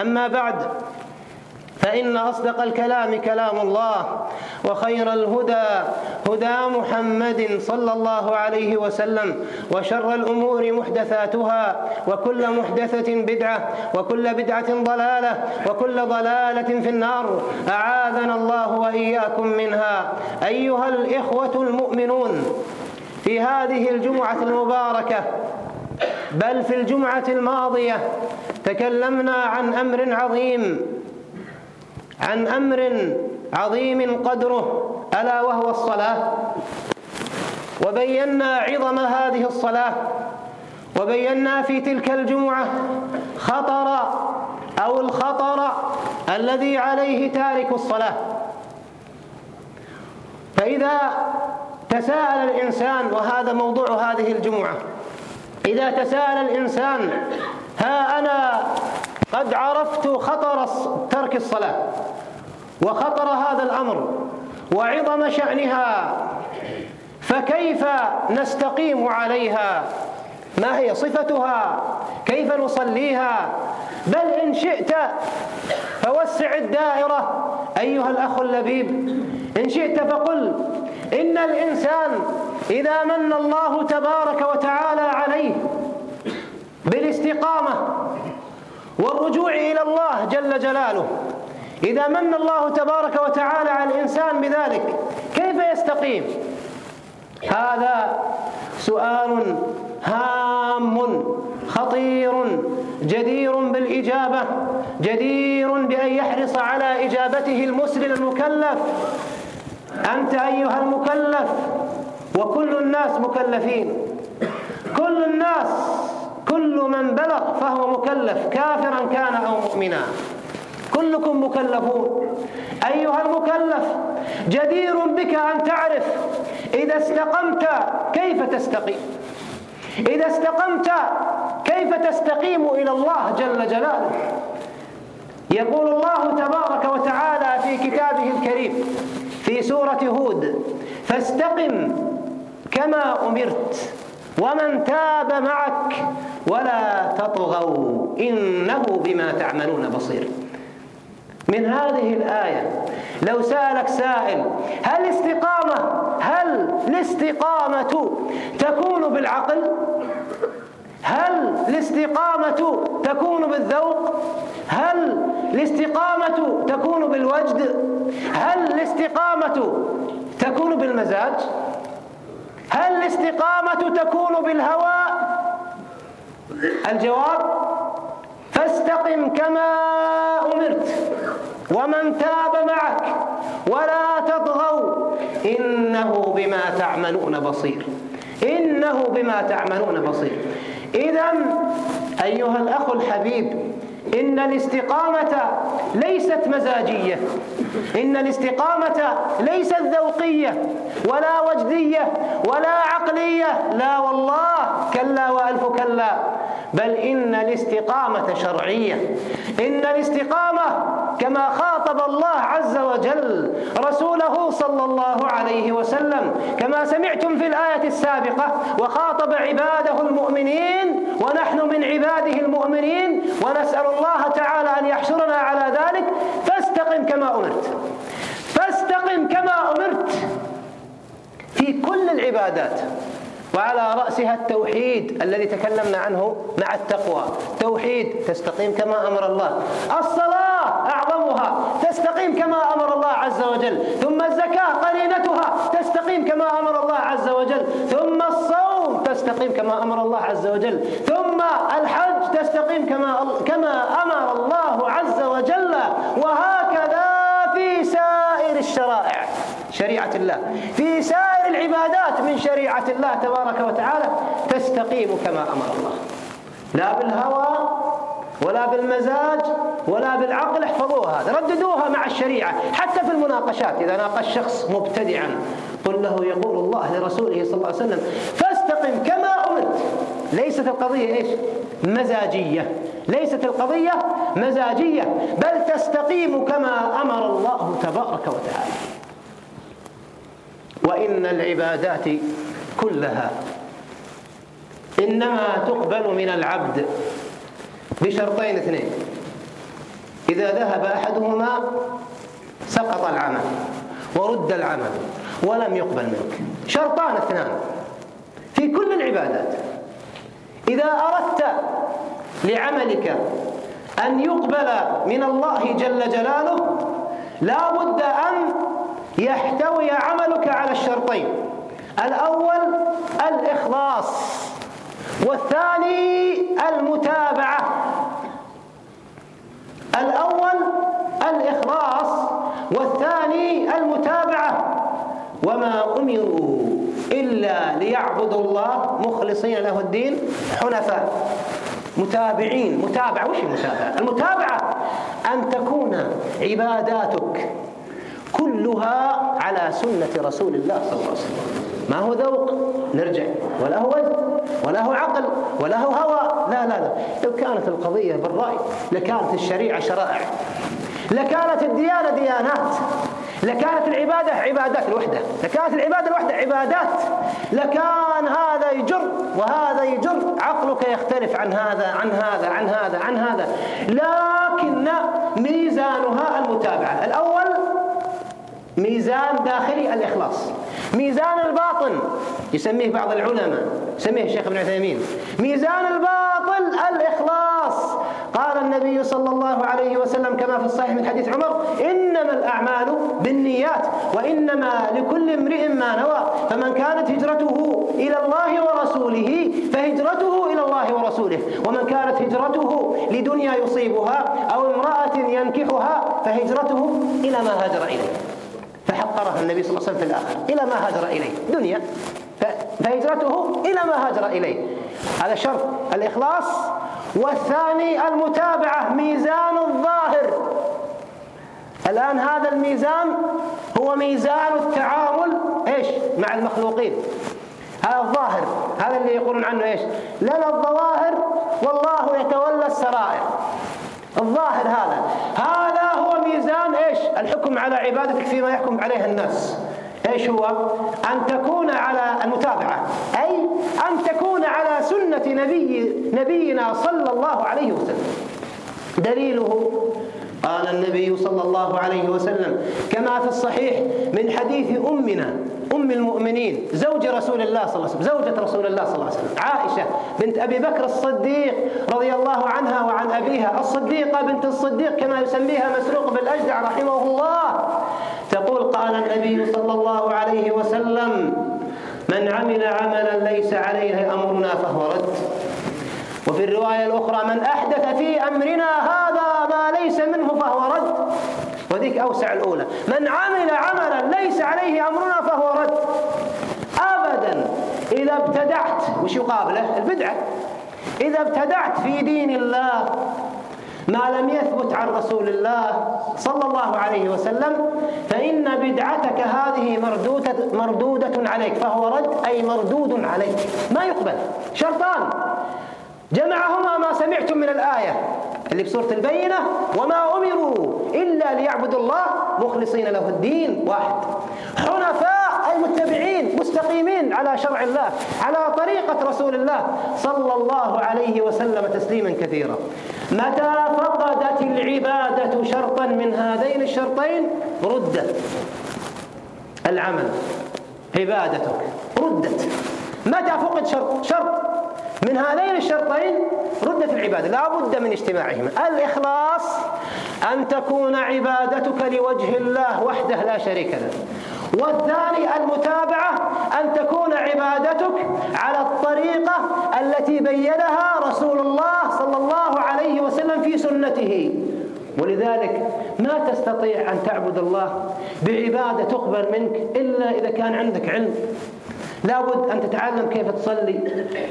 أما بعد فإن أصدق الكلام كلام الله وخير الهدى هدى محمد صلى الله عليه وسلم وشر الأمور محدثاتها وكل محدثة بدعة وكل بدعة ضلالة وكل ضلالة في النار. أعاذنا الله وإياكم منها. أيها الإخوة المؤمنون في هذه الجمعة المباركة بل في الجمعة الماضية تكلمنا عن أمر عظيم عن أمر عظيم قدره ألا وهو الصلاة. وبينا عظم هذه الصلاة وبينا في تلك الجمعة خطر أو الخطر الذي عليه تارك الصلاة. فإذا تساءل الإنسان وهذا موضوع هذه الجمعة إذا تساءل الإنسان ها أنا قد عرفت خطر ترك الصلاة وخطر هذا الأمر وعظم شأنها فكيف نستقيم عليها؟ ما هي صفتها؟ كيف نصليها؟ بل إن شئت فوسع الدائرة أيها الأخ اللبيب إن شئت فقل إن الإنسان إذا من الله تبارك وتعالى عليه بالاستقامة والرجوع إلى الله جل جلاله إذا من الله تبارك وتعالى على الإنسان بذلك كيف يستقيم؟ هذا سؤال هام خطير جدير بالإجابة جدير بأن يحرص على إجابته المسلم المكلف. أنت أيها المكلف وكل الناس مكلفين. كل الناس كل من بلغ فهو مكلف كافرا كان أو مؤمنا. كلكم مكلفون. أيها المكلف جدير بك أن تعرف إذا استقمت كيف تستقيم. إذا استقمت كيف تستقيم إلى الله جل جلاله. يقول الله تبارك وتعالى في كتابه الكريم في سورة هود فاستقم كما أمرت ومن تاب معك ولا تطغوا إنه بما تعملون بصير. من هذه الآية لو سألك سائل هل الاستقامة هل الاستقامة تكون بالعقل؟ هل الاستقامة تكون بالذوق؟ هل الاستقامة تكون بالوجد؟ هل الاستقامة تكون بالمزاج؟ هل الاستقامة تكون بالهوى؟ الجواب فاستقم كما أمرت ومن تاب معك ولا تطغوا. إنه بما تعملون بصير إنه بما تعملون بصير. إذا أيها الأخ الحبيب إن الاستقامة ليست مزاجية. إن الاستقامة ليست ذوقية ولا وجدية ولا عقلية. لا والله كلا وألف كلا. بل إن الاستقامة شرعية. إن الاستقامة كما خاطب الله عز وجل رسوله صلى الله عليه وسلم. كما سمعتم في الآية السابقة وخاطب عباده المؤمنين ونحن من عباده المؤمنين ونسأل الله تعالى أن يحشرنا على ذلك. فاستقم كما أمرت. فاستقم كما أمرت في كل العبادات وعلى رأسها التوحيد الذي تكلمنا عنه مع التقوى. توحيد تستقيم كما أمر الله. الصلاة أعظمها تستقيم كما أمر الله عز وجل ثم الزكاة قرينتها تستقيم كما أمر الله عز وجل ثم الصوم تستقيم كما أمر الله عز وجل ثم الحج تستقيم كما كما أمر الله عز وجل وهكذا في سائر الشرائع. شريعة الله. في سائر العبادات من شريعة الله تبارك وتعالى تستقيم كما أمر الله. لا بالهوى ولا بالمزاج ولا بالعقل احفظوها رددوها مع الشريعة حتى في المناقشات إذا ناقش شخص مبتدعا قل له يقول الله لرسوله صلى الله عليه وسلم فاستقم كما أمرت. ليست القضية إيش؟ مزاجية. ليست القضية مزاجية بل تستقيم كما أمر الله تبارك وتعالى. وإن العبادات كلها إنما تقبل من العبد بشرطين اثنين. إذا ذهب أحدهما سقط العمل ورد العمل ولم يقبل منك. شرطان اثنان في كل العبادات. إذا أردت لعملك أن يقبل من الله جل جلاله لا بد أن يحتوي عملك على الشرطين. الأول الإخلاص. والثاني المتابعة. الأول الإخلاص والثاني المتابعة. وما أمروا إلا ليعبدوا الله مخلصين له الدين حنفاء متابعين. متابعة وش المتابعة؟ المتابعة أن تكون عباداتك كلها على سنة رسول الله صلى الله عليه وسلم. ما هو ذوق؟ نرجع. ولا هو وجد. ولا هو عقل ولا هو هوى. لا لا لا. لو كانت القضية بالرأي لكانت الشريعة شرائع. لكانت الديانة ديانات. لكانت العبادة عبادات الوحدة. لكانت العبادة الوحدة عبادات. لكان هذا يجر وهذا يجر. عقلك يختلف عن هذا عن هذا عن هذا عن هذا. لكن ميزانها المتابعة. الأول ميزان داخلي الإخلاص. ميزان الباطن يسميه بعض العلماء يسميه الشيخ ابن عثيمين. ميزان الباطل الإخلاص. قال النبي صلى الله عليه وسلم كما في الصحيح من حديث عمر إنما الأعمال بالنيات وإنما لكل امرئ ما نوى. فمن كانت هجرته إلى الله ورسوله فهجرته إلى الله ورسوله. ومن كانت هجرته لدنيا يصيبها أو امرأة ينكحها فهجرته إلى ما هاجر إليه. فحقرها النبي صلى الله عليه وسلم في الآخر. إلى ما هاجر إليه. دنيا. فهجرته إلى ما هاجر إليه. هذا شرط الإخلاص. والثاني المتابعة. ميزان الظاهر. الآن هذا الميزان هو ميزان التعامل. إيش؟ مع المخلوقين. هذا الظاهر. هذا اللي يقولون عنه إيش؟ لنا الظواهر والله يتولى السرائر. الظاهر هذا. إيش الحكم على عبادتك فيما يحكم عليها الناس. إيش هو؟ أن تكون على المتابعة. أي أن تكون على سنة نبي نبينا صلى الله عليه وسلم. دليله قال النبي صلى الله عليه وسلم كما في الصحيح من حديث أمنا أم المؤمنين. زوج رسول الله صلى الله عليه وسلم. زوجة رسول الله صلى الله عليه وسلم. عائشة بنت أبي بكر الصديق رضي الله عنها وعن أبيها. الصديقة بنت الصديق كما يسميها مسروق بالأجدع رحمه الله. تقول قال النبي صلى الله عليه وسلم من عمل عملا ليس عليه أمرنا فهو رد. وفي الرواية الأخرى من أحدث في أمرنا هذا ما ليس منه فهو رد. وذيك أوسع الأولى. من عمل عملا ليس عليه أمرنا فهو رد. أبدا. إذا ابتدعت وش يقابله؟ البدعة. إذا ابتدعت في دين الله ما لم يثبت عن رسول الله صلى الله عليه وسلم فإن بدعتك هذه مردودة, مردودة عليك. فهو رد أي مردود عليك. ما يقبل. شرطان. جمعهما ما سمعتم من الآية. اللي بسورة البينة وما أمروا إلا ليعبدوا الله مخلصين له الدين. واحد. حنفاء أي متبعين مستقيمين على شرع الله على طريقة رسول الله صلى الله عليه وسلم تسليما كثيرا. متى فقدت العبادة شرطا من هذين الشرطين؟ ردت. العمل. عبادتك. ردت. متى فقد شرط؟ شرط. من هذين الشرطين ردت العبادة لا بد من اجتماعهما. الإخلاص أن تكون عبادتك لوجه الله وحده لا شريك له. والثاني المتابعة أن تكون عبادتك على الطريقة التي بينها رسول الله صلى الله عليه وسلم في سنته. ولذلك ما تستطيع أن تعبد الله بعبادة تقبل منك إلا إذا كان عندك علم. لابد أن تتعلم كيف تصلي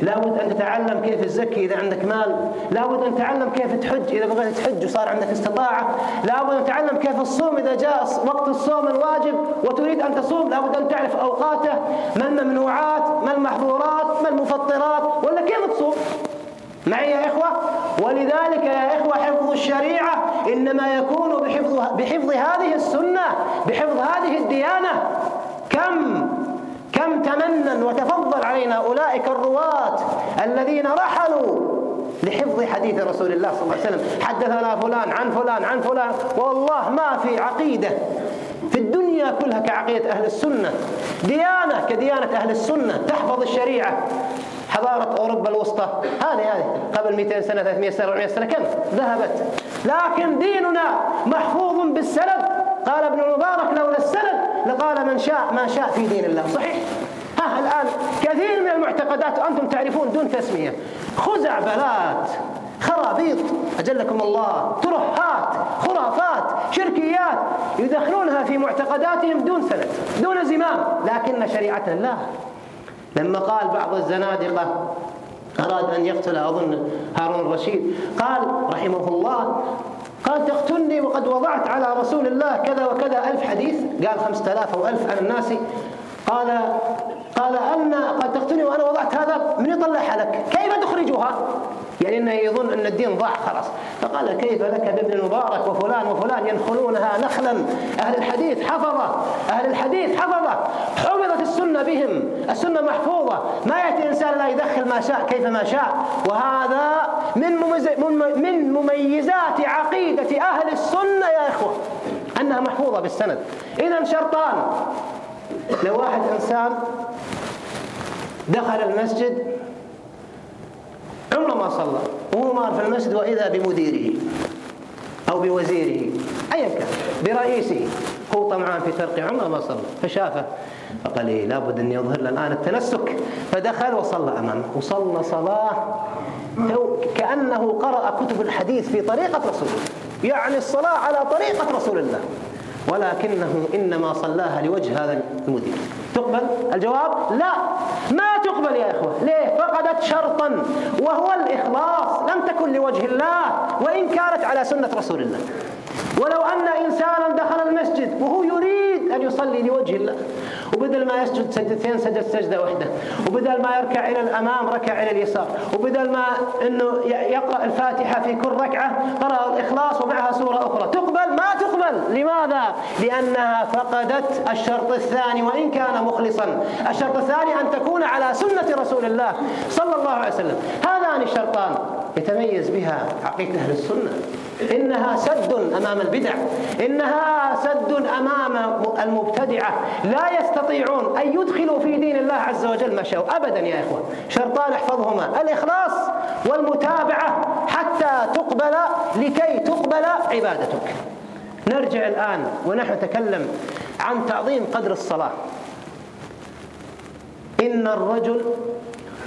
لابد أن تتعلم كيف تزكي إذا عندك مال لابد أن تتعلم كيف تحج إذا بغيت تحج وصار عندك استطاعة لابد أن تتعلم كيف تصوم إذا جاء وقت الصوم الواجب وتريد أن تصوم لابد أن تعرف أوقاته ما الممنوعات ما المحظورات ما المفطرات ولا كيف تصوم. معي يا إخوة؟ ولذلك يا إخوة حفظ الشريعة إنما يكون بحفظ, بحفظ هذه السنة بحفظ هذه الديانة. كم؟ كم تمنن وتفضل علينا أولئك الرواة الذين رحلوا لحفظ حديث رسول الله صلى الله عليه وسلم. حدثنا فلان عن فلان عن فلان. والله ما في عقيدة في الدنيا كلها كعقيدة أهل السنة. ديانة كديانة أهل السنة. تحفظ الشريعة. حضارة أوروبا الوسطى. هذه هذه. قبل 200 سنة 300 سنة 400 سنة كم؟ ذهبت. لكن ديننا محفوظ بالسند. قال ابن المبارك لولا السند لقال من شاء ما شاء في دين الله. صحيح؟ ها الآن كثير من المعتقدات أنتم تعرفون دون تسمية. خزعبلات خرابيط أجلكم الله ترهات خرافات شركيات يدخلونها في معتقداتهم دون سند دون زمام. لكن شريعتنا لا لما قال بعض الزنادقة أراد أن يقتل أظن هارون الرشيد قال رحمه الله قال تقتلني وقد وضعت على رسول الله كذا وكذا ألف حديث. قال خمسة آلاف أو ألف عن الناس. قال قال أن قد تقتلني وأنا وضعت هذا من يطلعها لك؟ كيف تخرجها؟ يعني إنه يظن أن الدين ضاع خلاص. فقال كيف لك بابن المبارك وفلان وفلان ينخلونها نخلا؟ أهل الحديث حفظة أهل الحديث حفظة. حفظت السنة بهم السنة محفوظة. ما يأتي إنسان لا يدخل ما شاء كيف ما شاء. وهذا من من مميزات عقيدة أهل السنة يا إخوة أنها محفوظة بالسند. اذا شرطان لو واحد إنسان دخل المسجد عمره ما صلى. وهو مار في المسجد وإذا بمديره أو بوزيره أيا كان برئيسه. هو طمعان في ترقي عمره ما صلى فشافه. فقال إيه لابد أن يظهر له الآن التنسك. فدخل وصلى أمامه. وصلى صلاة كأنه قرأ كتب الحديث في طريقة رسول الله. يعني الصلاة على طريقة رسول الله. ولكنه إنما صلاها لوجه هذا المدير. تقبل الجواب؟ لا. ما تقبل يا إخوة. ليه؟ فقدت شرطا وهو الإخلاص. لم تكن لوجه الله وإن كانت على سنة رسول الله. ولو أن إنسانا دخل المسجد وهو يريد أن يصلي لوجه الله وبدل ما يسجد سجدتين سجد سجدة واحدة وبدل ما يركع إلى الأمام ركع إلى اليسار وبدل ما أنه يقرأ الفاتحة في كل ركعة قرأ الإخلاص ومعها سورة أخرى. تقبل؟ ما تقبل. لماذا؟ لأنها فقدت الشرط الثاني وإن كان مخلصا. الشرط الثاني أن تكون على سنة رسول الله صلى الله عليه وسلم. هذان الشرطان يتميز بها عقيدة أهل السنة. إنها سد أمام البدع. إنها سد أمام المبتدعة. لا يستطيعون أن يدخلوا في دين الله عز وجل ما شاءوا. أبدا يا إخوة. شرطان احفظهما. الإخلاص والمتابعة حتى تقبل لكي تقبل عبادتك. نرجع الآن ونحن نتكلم عن تعظيم قدر الصلاة. إن الرجل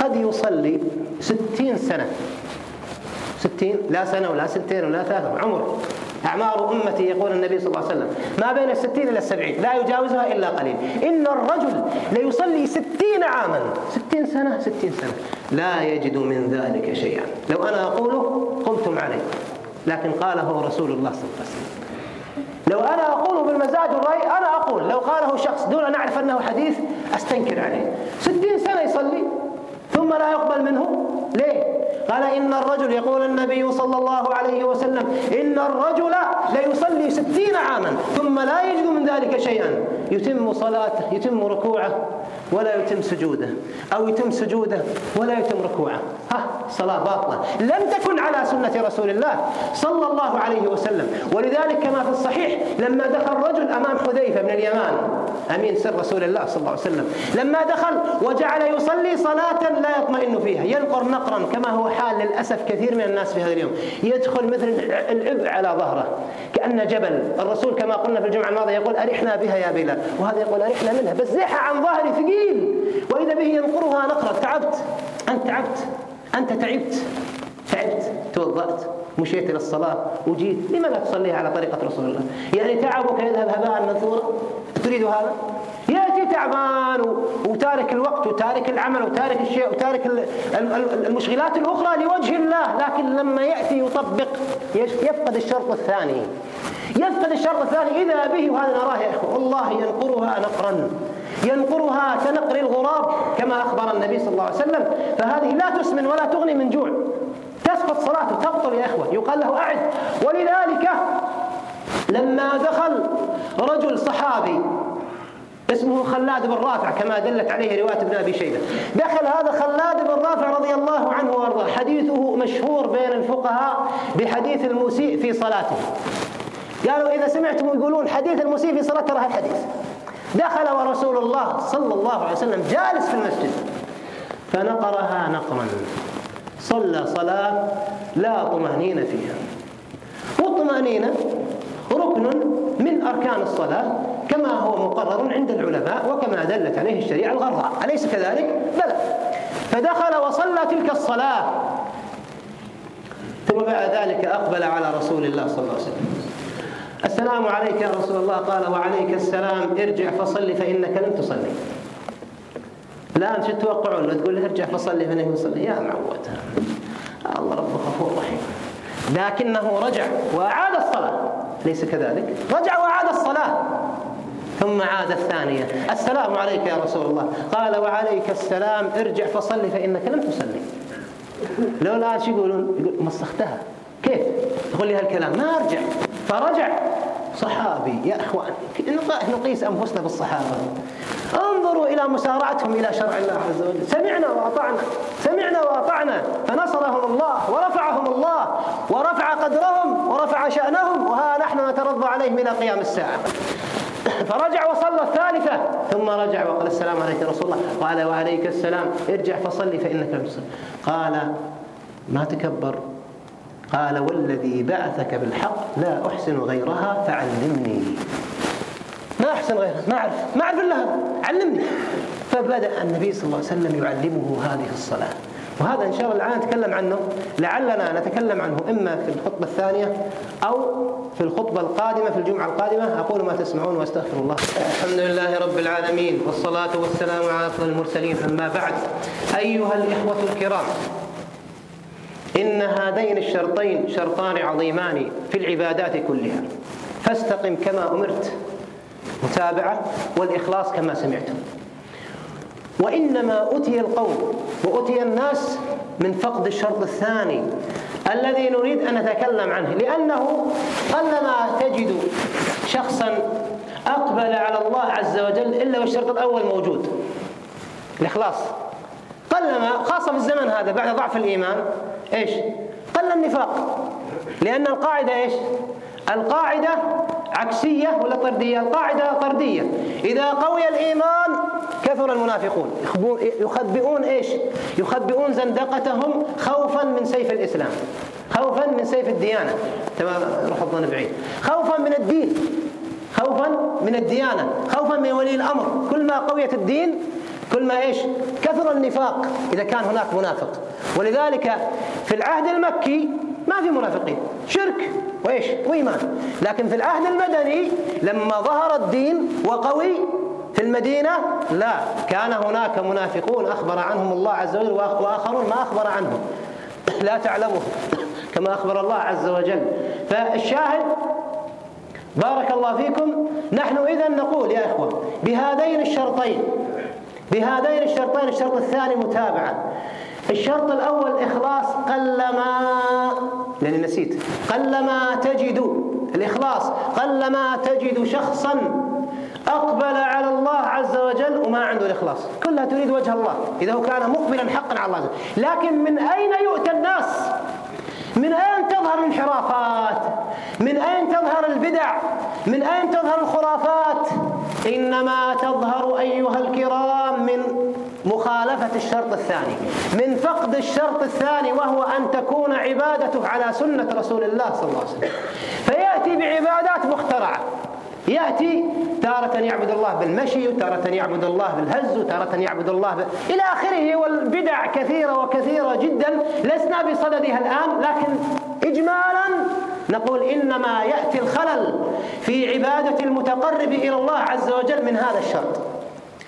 قد يصلي ستين سنة. ستين لا سنة ولا سنتين ولا ثلاثة عمر. أعمار أمتي يقول النبي صلى الله عليه وسلم ما بين الستين إلى السبعين لا يجاوزها إلا قليل. إن الرجل ليصلي ستين عاما. ستين سنة ستين سنة. لا يجد من ذلك شيئا. لو أنا أقوله قمتم عليه. لكن قاله رسول الله صلى الله عليه وسلم. لو أنا أقوله بالمزاج والرأي أنا أقول. لو قاله شخص دون أن أعرف أنه حديث أستنكر عليه. ستين سنة يصلي ثم لا يقبل منه. ليه؟ قال إن الرجل يقول النبي صلى الله عليه وسلم إن الرجل ليصلي ستين عاما ثم لا يجد من ذلك شيئا. يتم صلاته يتم ركوعه ولا يتم سجوده أو يتم سجوده ولا يتم ركوعه. ها صلاة باطلة. لم تكن على سنة رسول الله صلى الله عليه وسلم. ولذلك كما في الصحيح لما دخل رجل أمام حذيفة بن اليمان أمين سر رسول الله صلى الله عليه وسلم لما دخل وجعل يصلي صلاة لا يطمئن فيها ينقر نقرا كما هو حال للأسف كثير من الناس في هذا اليوم. يدخل مثل العبء على ظهره كأن جبل. الرسول كما قلنا في الجمعة الماضية يقول أرحنا بها يا بلال. وهذا يقول أرحنا منها. بس زيحة عن ظهري ثقيل. وإذا به ينقرها نقرا تعبت. أنت تعبت. أنت تعبت. تعبت. توضأت. مشيت إلى الصلاة. وجيت. لما لا تصليها على طريقة رسول الله؟ يعني تعبك يذهب هباء منثورا. تريد هذا؟ يأتي تعبان وتارك الوقت وتارك العمل وتارك الشيء وتارك المشغلات الأخرى لوجه الله. لكن لما يأتي يطبق يفقد الشرط الثاني. يفقد الشرط الثاني إذا به وهذا نراه يا إخوة. والله ينقرها نقرا. ينقرها كنقر الغراب كما أخبر النبي صلى الله عليه وسلم. فهذه لا تسمن ولا تغني من جوع. تسقط صلاته تبطل يا إخوة. يقال له أعد. ولذلك لما دخل رجل صحابي اسمه خلاد بن رافع كما دلت عليه رواية ابن أبي شيبة. دخل هذا خلاد بن رافع رضي الله عنه وأرضاه. حديثه مشهور بين الفقهاء بحديث المسيء في صلاته. قالوا إذا سمعتم يقولون حديث المسيء في صلاته ترى الحديث. دخل ورسول الله صلى الله عليه وسلم جالس في المسجد. فنقرها نقرا. صلى صلاة لا طمأنينة فيها. والطمأنينة ركن من أركان الصلاة كما هو مقرر عند العلماء وكما دلت عليه الشريعة الغراء. أليس كذلك؟ بلى. فدخل وصلى تلك الصلاة. ثم بعد ذلك أقبل على رسول الله صلى الله عليه وسلم. السلام عليك يا رسول الله. قال وعليك السلام. ارجع فصلي فإنك لم تصلي. الآن شو تتوقعون؟ لو تقول ارجع فصلي فإنك لم تصلي. يا معود. الله رب غفور رحيم لكنه رجع وأعاد الصلاة. ليس كذلك؟ رجع وأعاد الصلاة. ثم عاد الثانية. السلام عليك يا رسول الله. قال وعليك السلام. ارجع فصلي فإنك لم تصلي. لو الآن شو يقولون؟ يقول مسختها. كيف؟ تقول لي هالكلام. ما أرجع. فرجع. صحابي يا إخوان نقيس أنفسنا بالصحابة. انظروا إلى مسارعتهم إلى شرع الله عز وجل. سمعنا وأطعنا سمعنا وأطعنا فنصرهم الله ورفعهم الله ورفع قدرهم ورفع شأنهم وها نحن نترضى عليهم إلى قيام الساعة. فرجع وصلى الثالثة ثم رجع وقال السلام عليك رسول الله قال وعليك السلام ارجع فصلي فإنك لم قال ما تكبر. قال والذي بعثك بالحق لا أحسن غيرها فعلمني. ما أحسن غيرها ما أعرف ما أعرف إلا هذا علمني. فبدأ النبي صلى الله عليه وسلم يعلمه هذه الصلاة. وهذا إن شاء الله الآن نتكلم عنه. لعلنا نتكلم عنه إما في الخطبة الثانية أو في الخطبة القادمة في الجمعة القادمة. أقول ما تسمعون وأستغفر الله. الحمد لله رب العالمين والصلاة والسلام على أفضل المرسلين. أما بعد أيها الإخوة الكرام إن هذين الشرطين شرطان عظيمان في العبادات كلها. فاستقم كما أمرت متابعة والإخلاص كما سمعتم وإنما أتي القوم وأتي الناس من فقد الشرط الثاني الذي نريد أن نتكلم عنه لأنه قلما تجد شخصا أقبل على الله عز وجل إلا والشرط الأول موجود. الإخلاص. قلما خاصة في الزمن هذا بعد ضعف الإيمان إيش؟ قل النفاق. لأن القاعدة إيش؟ القاعدة عكسية ولا طردية؟ القاعدة طردية. إذا قوي الإيمان كثر المنافقون. يخبئون إيش؟ يخبئون زندقتهم خوفا من سيف الإسلام. خوفا من سيف الديانة. تمام؟ روح الظن بعيد. خوفا من الدين. خوفا من الديانة. خوفا من ولي الأمر. كل ما قويت الدين كل ما إيش؟ كثر النفاق إذا كان هناك منافق. ولذلك في العهد المكي ما في منافقين. شرك وإيش؟ وإيمان. لكن في العهد المدني لما ظهر الدين وقوي في المدينة لا. كان هناك منافقون أخبر عنهم الله عز وجل وآخرون ما أخبر عنهم. لا تعلمه. كما أخبر الله عز وجل. فالشاهد بارك الله فيكم نحن إذا نقول يا إخوة بهذين الشرطين بهذين الشرطين الشرط الثاني متابعة. الشرط الأول إخلاص قلما لأني نسيت. قلما تجد الإخلاص. قلما تجد شخصا أقبل على الله عز وجل وما عنده الإخلاص. كلها تريد وجه الله. إذا هو كان مقبلا حقا على الله. لكن من أين يؤتى الناس؟ من أين تظهر الانحرافات؟ من أين تظهر البدع؟ من أين تظهر الخرافات؟ إنما تظهر أيها الكرام من مخالفة الشرط الثاني من فقد الشرط الثاني وهو أن تكون عبادته على سنة رسول الله صلى الله عليه وسلم. فيأتي بعبادات مخترعة. يأتي تارة يعبد الله بالمشي وتارة يعبد الله بالهز وتارة يعبد الله ب... إلى آخره. والبدع كثيرة وكثيرة جدا لسنا بصددها الآن لكن إجمالا نقول إنما يأتي الخلل في عبادة المتقرب إلى الله عز وجل من هذا الشرط.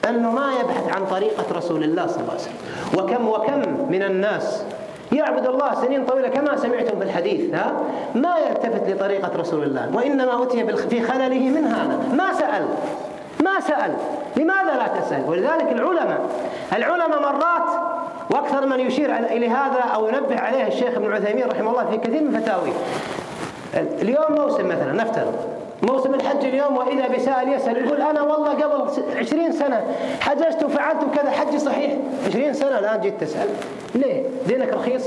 أنه ما يبحث عن طريقة رسول الله صلى الله عليه وسلم. وكم وكم من الناس يعبد الله سنين طويلة كما سمعتم في الحديث ها؟ ما يلتفت لطريقة رسول الله. وإنما أتي في خلله من هذا. ما سأل. ما سأل. لماذا لا تسأل؟ ولذلك العلماء العلماء مرات وأكثر من يشير إلى هذا أو ينبه عليه الشيخ ابن عثيمين رحمه الله في كثير من فتاويه. اليوم موسم مثلا نفترض. موسم الحج اليوم وإذا بسائل يسال يقول أنا والله قبل 20 سنة حججت وفعلت كذا حجي صحيح. 20 سنة الآن جيت تسأل. ليه؟ دينك رخيص؟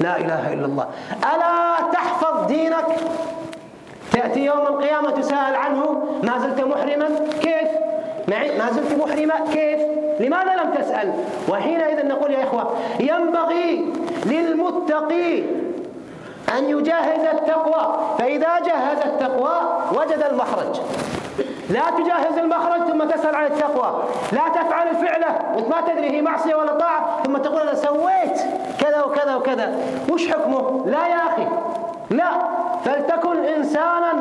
لا إله إلا الله. ألا تحفظ دينك؟ تأتي يوم القيامة تسأل عنه ما زلت محرما؟ كيف؟ ما زلت محرمة كيف؟ لماذا لم تسأل؟ وحينئذ نقول يا إخوة ينبغي للمتقي أن يجهز التقوى. فإذا جهز التقوى وجد المخرج. لا تجهز المخرج ثم تسأل عن التقوى. لا تفعل الفعلة وانت ما تدري هي معصية ولا طاعة ثم تقول أنا سويت كذا وكذا وكذا. وش حكمه؟ لا يا أخي. لا. فلتكن إنسانا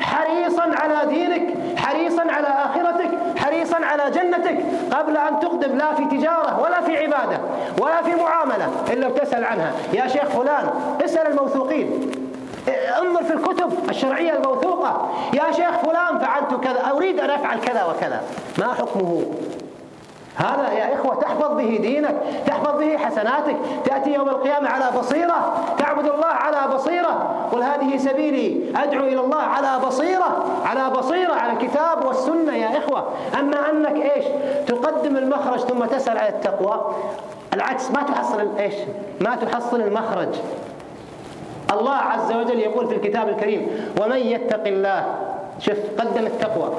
حريصا على دينك حريصا على جنتك قبل أن تقدم لا في تجارة ولا في عبادة ولا في معاملة إلا بتسأل عنها. يا شيخ فلان اسأل الموثوقين. انظر في الكتب الشرعية الموثوقة. يا شيخ فلان فعلت كذا أريد أن أفعل كذا وكذا. ما حكمه؟ هذا يا إخوة تحفظ به دينك تحفظ به حسناتك تأتي يوم القيامة على بصيرة تعبد الله على بصيرة قل هذه سبيلي أدعو إلى الله على بصيرة على بصيرة على الكتاب والسنة يا إخوة. أما أنك إيش؟ تقدم المخرج ثم تسأل على التقوى العكس ما تحصل إيش؟ ما تحصل المخرج. الله عز وجل يقول في الكتاب الكريم ومن يتق الله شوف قدم التقوى.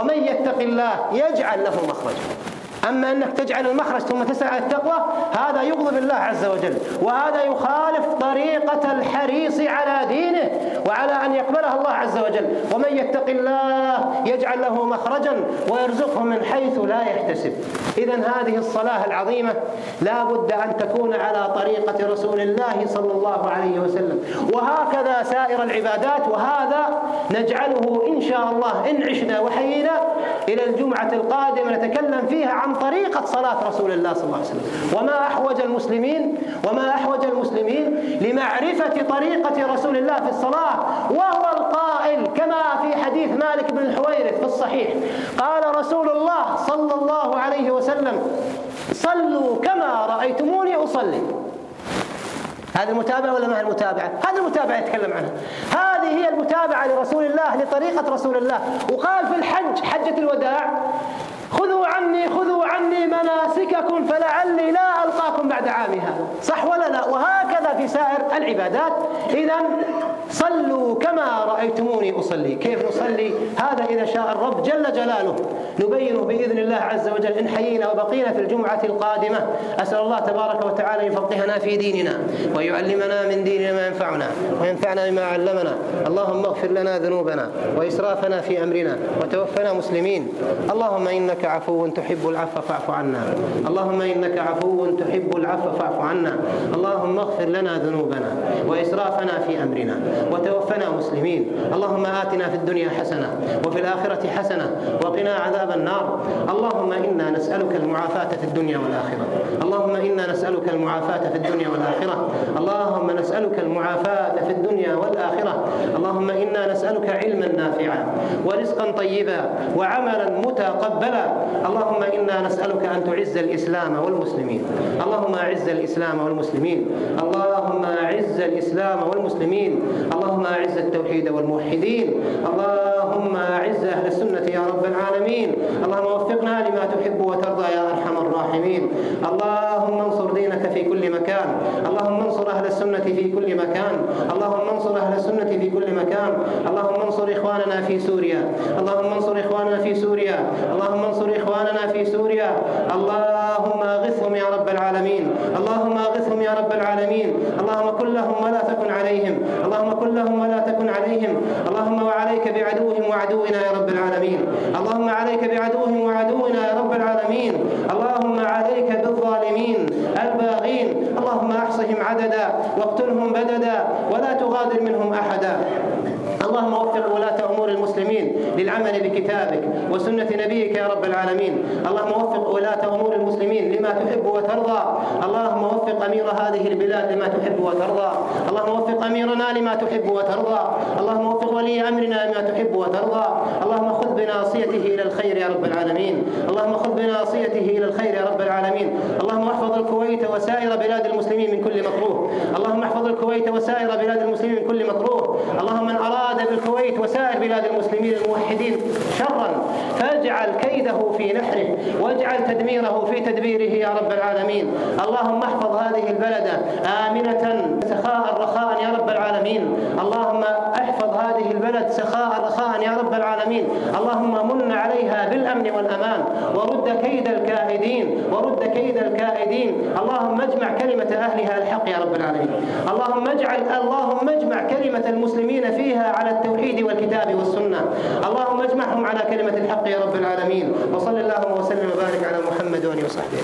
ومن يتق الله يجعل له مخرجا. أما أنك تجعل المخرج ثم تسعى التقوى هذا يغضب الله عز وجل وهذا يخالف طريقة الحريص على دينه وعلى أن يقبلها الله عز وجل. ومن يتق الله يجعل له مخرجا ويرزقه من حيث لا يحتسب. إذا هذه الصلاة العظيمة لا بد أن تكون على طريقة رسول الله صلى الله عليه وسلم. وهكذا سائر العبادات وهذا نجعله إن شاء الله إن عشنا وحيينا إلى الجمعة القادمة نتكلم فيها عن عن طريقة صلاة رسول الله صلى الله عليه وسلم. وما أحوج المسلمين وما أحوج المسلمين لمعرفة طريقة رسول الله في الصلاة وهو القائل كما في حديث مالك بن الحويرث في الصحيح. قال رسول الله صلى الله عليه وسلم صلوا كما رأيتموني أصلي. هذه المتابعة ولا ما هي المتابعة؟ هذه المتابعة يتكلم عنها. هذه هي المتابعة لرسول الله لطريقة رسول الله. وقال في الحج حجة الوداع خذوا عني عني مناسككم فلعلي لا ألقاكم بعد عامي هذا. صح ولا لا؟ وهكذا في سائر العبادات. إذا صلوا كما رأيتموني أصلي. كيف نصلي هذا إذا شاء الرب جل جلاله. نبين بإذن الله عز وجل إن حيينا وبقينا في الجمعة القادمة. أسأل الله تبارك وتعالى يفقهنا في ديننا ويعلمنا من ديننا ما ينفعنا وينفعنا بما علمنا. اللهم اغفر لنا ذنوبنا وإسرافنا في أمرنا وتوفنا مسلمين. اللهم إنك عفو تحب العفو فاعف عنا. اللهم إنك عفو تحب العفو فاعف عنا. اللهم اغفر لنا ذنوبنا وإسرافنا في أمرنا وتوفنا مسلمين. اللهم آتنا في الدنيا حسنة وفي الآخرة حسنة وقنا عذاب النار. اللهم إنا نسألك المعافاة في الدنيا والآخرة. اللهم إنا نسألك المعافاة في الدنيا والآخرة. اللهم نسألك المعافاة في الدنيا والآخرة. اللهم إنا نسألك علما نافعا ورزقا طيبا وعملا متقبلا. اللهم إنا نسألك أن تعز الإسلام والمسلمين. اللهم أعز الإسلام والمسلمين. اللهم أعز الإسلام والمسلمين. اللهم أعز التوحيد والموحدين. اللهم أعز أهل السنة يا رب العالمين. اللهم وفقنا لما تحب وترضى يا أرحم الراحمين. اللهم انصر دينك في كل مكان. اللهم انصر أهل السنة في كل مكان. اللهم انصر أهل السنة في كل مكان. اللهم انصر إخواننا في سوريا. اللهم انصر إخواننا في سوريا. اللهم انصر إخواننا في سوريا. اللهم أغثهم يا رب العالمين. اللهم أغثهم يا رب العالمين. اللهم كن لهم ولا تكن عليهم. اللهم كن لهم ولا تكن عليهم. اللهم وعليك بعدوهم وعدونا يا رب العالمين. اللهم عليك بعدوهم وعدونا يا رب العالمين. اللهم عليك بالظالمين الباغين. اللهم أحصهم عددا واقتلهم بددا ولا تغادر منهم أحدا. اللهم وفق ولاة أمور المسلمين للعمل بكتابك وسنة نبيك يا رب العالمين. اللهم وفق ولاة أمور المسلمين لما تحب وترضى. اللهم وفق أمير هذه البلاد لما تحب وترضى. اللهم وفق أميرنا لما تحب وترضى. اللهم وفق ولي أمرنا لما تحب وترضى. اللهم خذ بناصيته إلى الخير يا رب العالمين. اللهم خذ بناصيته إلى الخير يا رب العالمين. اللهم احفظ الكويت وسائر بلاد المسلمين من كل مكروه. اللهم احفظ الكويت وسائر بلاد المسلمين من كل مكروه. اللهم من أراد بالكويت وسائر بلاد المسلمين الموحدين شرا فاجعل كيده في نحره واجعل تدميره في تدبيره يا رب العالمين. اللهم احفظ هذه البلد آمنة سخاء رخاء يا رب العالمين. اللهم احفظ هذه البلد سخاء رخاء يا رب العالمين. اللهم من عليها بالأمن والأمان ورد كيد الكائدين ورد كيد الكائدين. اللهم اجمع كلمة أهلها الحق يا رب العالمين. اللهم اجعل اللهم اجمع كلمة المسلمين المسلمين فيها على التوحيد والكتاب والسنة. اللهم اجمعهم على كلمة الحق يا رب العالمين. وصل اللهم وسلم وبارك على محمد وصحبه